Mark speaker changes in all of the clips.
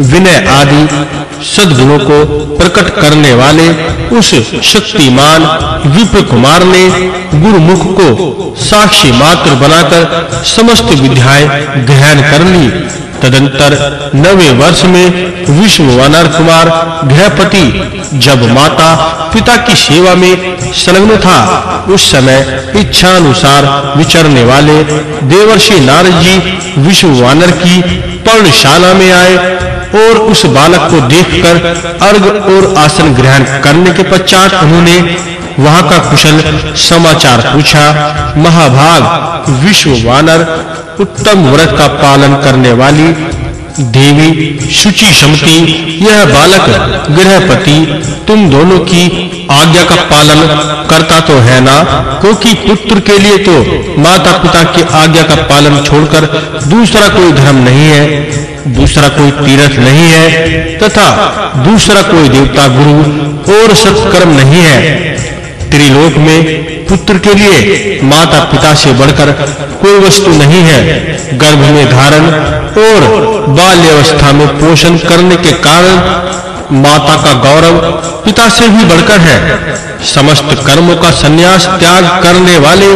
Speaker 1: विनय आदि सद्गुणों को प्रकट करने वाले उस शक्तिमान विप्र कुमार ने गुरुमुख को साक्षी मात्र बनाकर समस्त विद्याएँ ग्रहण कर ली। तदंतर नवे वर्ष में विश्व वानर कुमार, गृहपति, जब माता पिता की सेवा में संलग्न था, उस समय इच्छा अनुसार विचरने वाले देवर्षि नारद जी विश्व वानर की पर्णशाला में आए। और उस बालक को देखकर अर्घ और आसन ग्रहण करने के पश्चात उन्होंने वहाँ का कुशल समाचार पूछा, महाभाग, विश्व वानर, उत्तम व्रत का पालन करने वाली देवी शुचि शमती, यह बालक गृहपति, तुम दोनों की आज्ञा का पालन करता तो है ना? क्योंकि पुत्र के लिए तो माता पिता की आज्ञा का पालन छोड़कर दूसरा कोई धर्म नहीं है। दूसरा कोई तीर्थ नहीं है तथा दूसरा कोई देवता, गुरु और सत्कर्म नहीं है। त्रिलोक में पुत्र के लिए माता पिता से बढ़कर कोई वस्तु नहीं है। गर्भ में धारण और बाल्यावस्था में पोषण करने के कारण माता का गौरव पिता से भी बढ़कर है। समस्त कर्मों का संन्यास त्याग करने वाले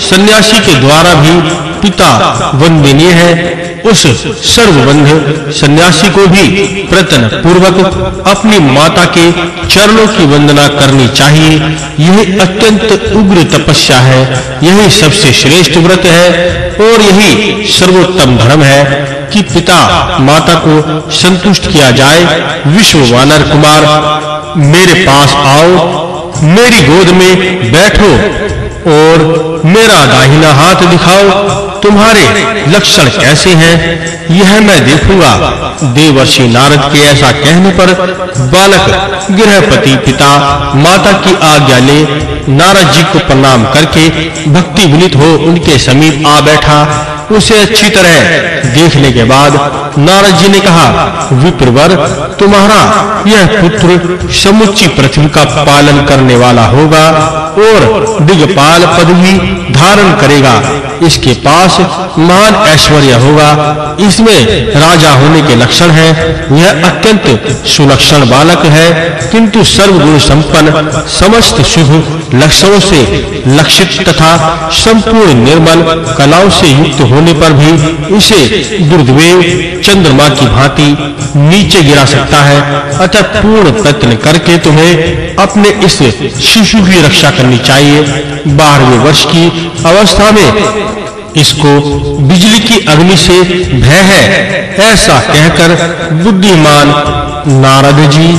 Speaker 1: सन्यासी के द्वारा भी पिता वंदनीय है। उस सर्वबंध सन्यासी को भी प्रतन पूर्वक अपनी माता के चरणों की वंदना करनी चाहिए। यह अत्यंत उग्र तपस्या है। यही सबसे श्रेष्ठ व्रत है और यही सर्वोत्तम धर्म है कि पिता माता को संतुष्ट किया जाए। विश्व वानर कुमार, मेरे पास आओ, मेरी गोद में बैठो। और मेरा दाहिना हाथ दिखाओ। तुम्हारे लक्षण कैसे हैं, यह मैं देखूँगा। देवर्षि नारद के ऐसा कहने पर बालक गृहपति पिता माता की आज्ञा ले नारद जी को प्रणाम करके भक्ति विनित हो उनके समीप आ बैठा। उसे अच्छी तरह देखने के बाद नारद जी ने कहा, विप्रवर, तुम्हारा यह पुत्र समुच्ची पृथ्वी का पालन करने वाला होगा। और दिग्पाल पदवी धारण करेगा। इसके पास महान ऐश्वर्य होगा। इसमें राजा होने के लक्षण हैं। यह अत्यंत सुलक्षण बालक है। किंतु सर्वगुण संपन्न, समस्त शुभ लक्षणों से लक्षित तथा संपूर्ण निर्मल कलाओं से युक्त होने पर भी इसे दुर्देव चंद्रमा की भांति नीचे गिरा सकता है। अतः पूर्ण प्रयत्न करके तुम्हें अपने इस शिशु की रक्षा करनी चाहिए। बारहवें वर्ष की अवस्था में इसको बिजली की अग्नि से भय है, ऐसा कहकर बुद्धिमान नारद जी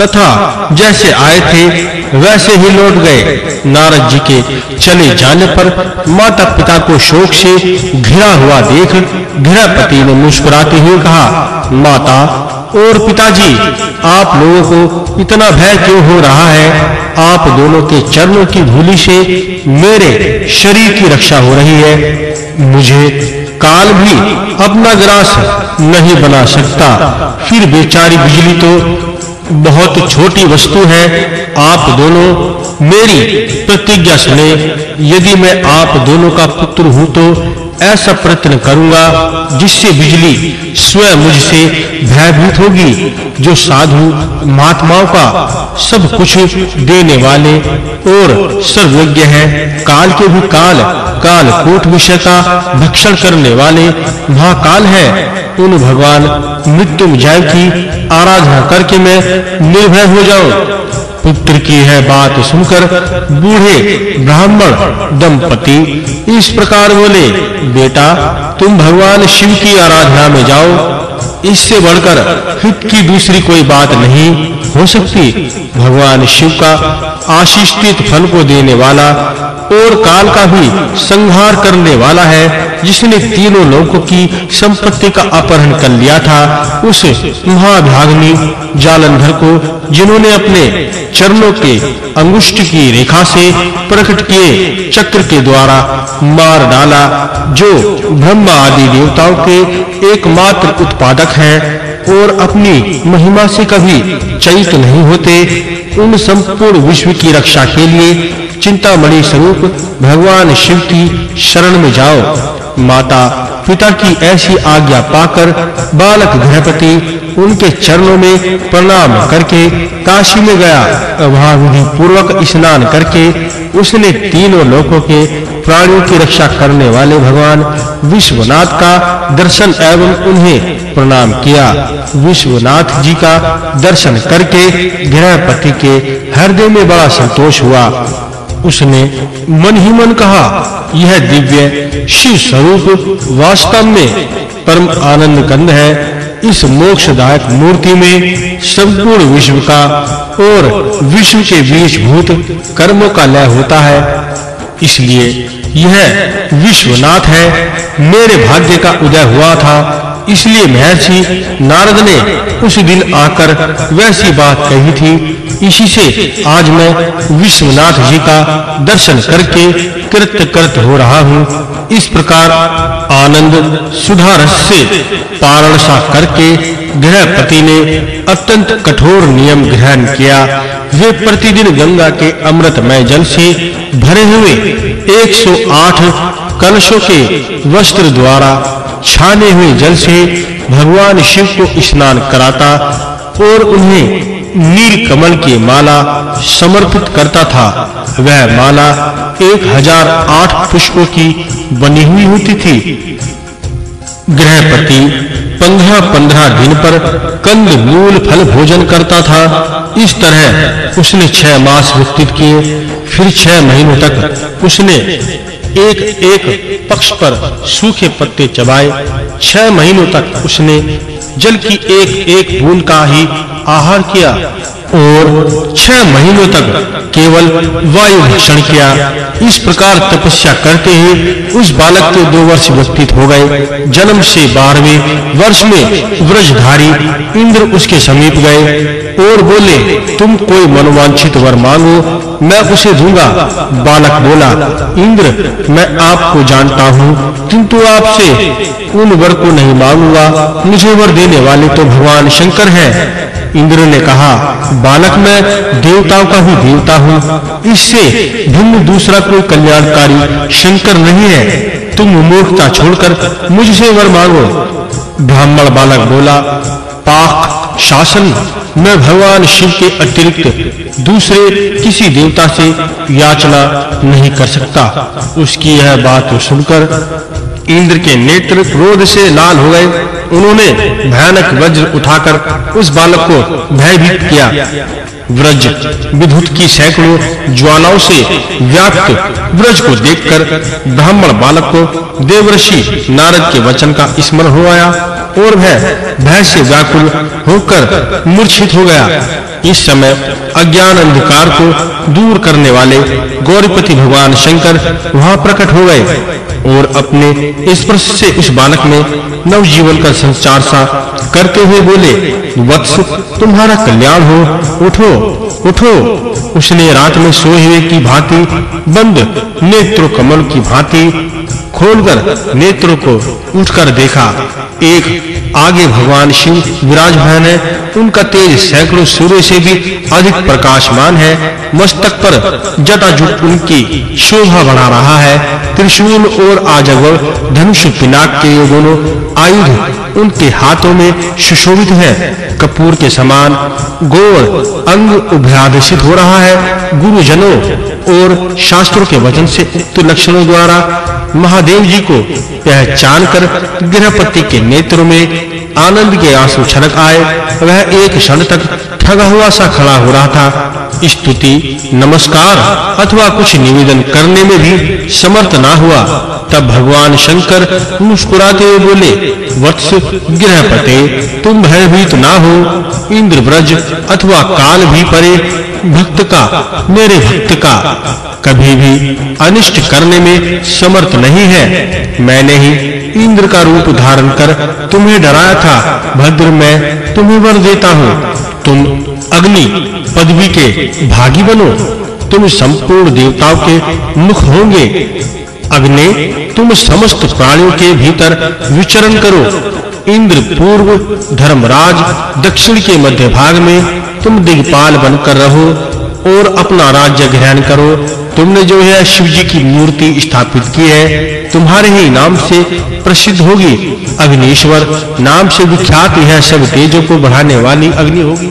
Speaker 1: तथा जैसे आए थे वैसे ही लौट गए। नारद जी के चले जाने पर माता पिता को शोक से घिरा हुआ देख गृहपति ने मुस्कुराते हुए कहा, माता और पिताजी, आप लोगों को इतना भय क्यों हो रहा है? आप दोनों के चरणों की धूलि से मेरे शरीर की रक्षा हो रही है। मुझे काल भी अपना ग्रास नहीं बना सकता। फिर बेचारी बिजली तो बहुत छोटी वस्तु है, आप दोनों मेरी प्रतिज्ञा सुने। यदि मैं आप दोनों का पुत्र हूँ तो ऐसा प्रयत्न करूँगा जिससे बिजली स्वयं मुझसे भयभीत होगी, जो साधु, महात्माओं का सब कुछ देने वाले और सर्वज्ञ है। काल के भी काल काल कोट विषय का भक्षण करने वाले महाकाल है। उन भगवान मृत्युंजय की आराधना करके मैं निर्भय हो जाऊँ। पुत्र की है बात सुनकर बूढ़े ब्राह्मण दंपति इस प्रकार बोले, बेटा, तुम भगवान शिव की आराधना में जाओ। इससे बढ़कर हित की दूसरी कोई बात नहीं हो सकती। भगवान शिव का आशीषित फल को देने वाला और काल का भी संहार करने वाला है, जिसने तीनों लोगों की संपत्ति का अपहरण कर लिया था, उस महाभाग्नि जालंधर को, जिन्होंने अपने चरणों के अंगुष्ठ की रेखा से प्रकट किए चक्र के द्वारा मार डाला, जो ब्रह्मा आदि देवताओं के एकमात्र उत्पादक हैं। और अपनी महिमा से कभी चैत नहीं होते, उन संपूर्ण विश्व की रक्षा के लिए चिंतामणि स्वरूप भगवान शिव की शरण में जाओ। माता, पिता की ऐसी आज्ञा पाकर बालक गृहपति उनके चरणों में प्रणाम करके काशी में गया। वहाँ विधि पूर्वक स्नान करके उसने तीनों लोकों के प्राणियों की रक्षा करने वाले भगवान विश्वनाथ का दर्शन एवं उन्हें प्रणाम किया। विश्वनाथ जी का दर्शन करके गृहपति के हृदय में बड़ा संतोष हुआ। उसने मन ही मन कहा, यह दिव्य शिव स्वरूप वास्तव में परम आनंद कंद है। इस मोक्षदायक मूर्ति में संपूर्ण विश्व का और विश्व के बीच भूत कर्मों का लय होता है। इसलिए यह विश्वनाथ है। मेरे भाग्य का उदय हुआ था। इसलिए महर्षि नारद ने उस दिन आकर वैसी बात कही थी। इसी से आज मैं विश्वनाथ जी का दर्शन करके कृत कृत हो रहा हूँ। इस प्रकार आनंद सुधा रस से पारण सा करके गृहपति ने अत्यंत कठोर नियम ग्रहण किया। वे प्रतिदिन गंगा के अमृतमय जल से भरे हुए 108 कलशों के वस्त्र द्वारा छाने हुए जल से भगवान शिव को स्नान कराता और उन्हें नील कमल की माला समर्पित करता था। वह माला 1008 पुष्पों की बनी हुई होती थी। गृहपति 15-15 दिन पर कंद मूल फल भोजन करता था। इस तरह उसने छह मास व्यतीत किए, फिर छह महीनों तक उसने एक एक पक्ष पर सूखे पत्ते चबाए। छह महीनों तक उसने जल की एक एक बूंद का ही आहार किया और छह महीनों तक केवल वायु भक्षण किया। इस प्रकार तपस्या करते ही उस बालक के दो वर्ष व्यतीत हो गए। जन्म से बारहवें वर्ष में व्रजधारी इंद्र उसके समीप गए। और बोले, तुम कोई मनोवांछित वर मांगो, मैं उसे दूँगा। बालक बोला, इंद्र, मैं आपको जानता हूँ, किंतु आपसे उन वर को नहीं मांगूँगा। मुझे वर देने वाले तो भगवान शंकर हैं। इंद्र ने कहा, बालक, मैं देवताओं का ही देवता हूँ। इससे भिन्न दूसरा कोई कल्याणकारी शंकर नहीं है। तुम मूर्खता छोड़कर मुझसे वर मांगो। ब्राह्मण बालक बोला, पाक शासन मैं भगवान शिव के अतिरिक्त दूसरे किसी देवता से याचना नहीं कर सकता। उसकी यह बात सुनकर इंद्र के नेत्र क्रोध से लाल हो गए। उन्होंने भयानक वज्र उठाकर उस बालक को भयभीत किया। व्रज विद्युत की सैकड़ों ज्वालाओं से व्याप्त व्रज को देखकर ब्राह्मण बालक को देवऋषि नारद के वचन का स्मरण हो आया और वह भय से व्याकुल होकर मूर्छित हो गया। इस समय अज्ञान अंधकार को दूर करने वाले गौरीपति भगवान शंकर वहाँ प्रकट हो गए। और अपने स्पर्श से उस बालक में नव जीवन का संचार सा करते हुए बोले, वत्स, तुम्हारा कल्याण हो, उठो उठो। उसने रात में सोए हुए की भांति, बंद नेत्रों कमल की भांति खोलकर नेत्रों को उठकर देखा। एक आगे भगवान शिव विराजमान है। उनका तेज सैकड़ों सूर्य से भी अधिक प्रकाशमान है। मस्तक पर जटाजुट उनकी शोभा बढ़ा रहा है। त्रिशूल और आजगव धनुष पिनाक के ये दोनों आयुध उनके हाथों में सुशोभित है। कपूर के समान गोर अंग उभ्रादशित हो रहा है। गुरुजनों और शास्त्रों के वचन से उक्त लक्षणों द्वारा महादेव जी को पहचान कर गृहपति के नेत्र में आनंद के आँसू छलक आए वह एक क्षण तक ठगा हुआ सा खड़ा हो रहा था। स्तुति, नमस्कार अथवा कुछ निवेदन करने में भी समर्थ ना हुआ। तब भगवान शंकर मुस्कुराते हुए बोले, वत्स गृहपते, तुम भयभीत ना हो। इंद्र ब्रज अथवा काल भी परे भक्त का, मेरे भक्त का। कभी भी अनिष्ट करने में समर्थ नहीं है। मैंने ही इंद्र का रूप धारण कर तुम्हें डराया था। भद्र मैं तुम्हें वर देता हूँ। तुम अग्नि, पदवी के भागी बनो। तुम संपूर्ण देवताओं के मुख होंगे। अग्नि, तुम समस्त प्राणियों के भीतर विचरण करो। इंद्र, पूर्व, धर्मराज, दक्षिण के मध्य भाग में तुम दिग्पाल बनकर रहो और अपना राज्य ग्रहण करो। तुमने जो है शिव जी की मूर्ति स्थापित की है, तुम्हारे ही नाम से प्रसिद्ध होगी अग्निश्वर। नाम से विख्यात यह सब तेजों को बढ़ाने वाली अग्नि होगी।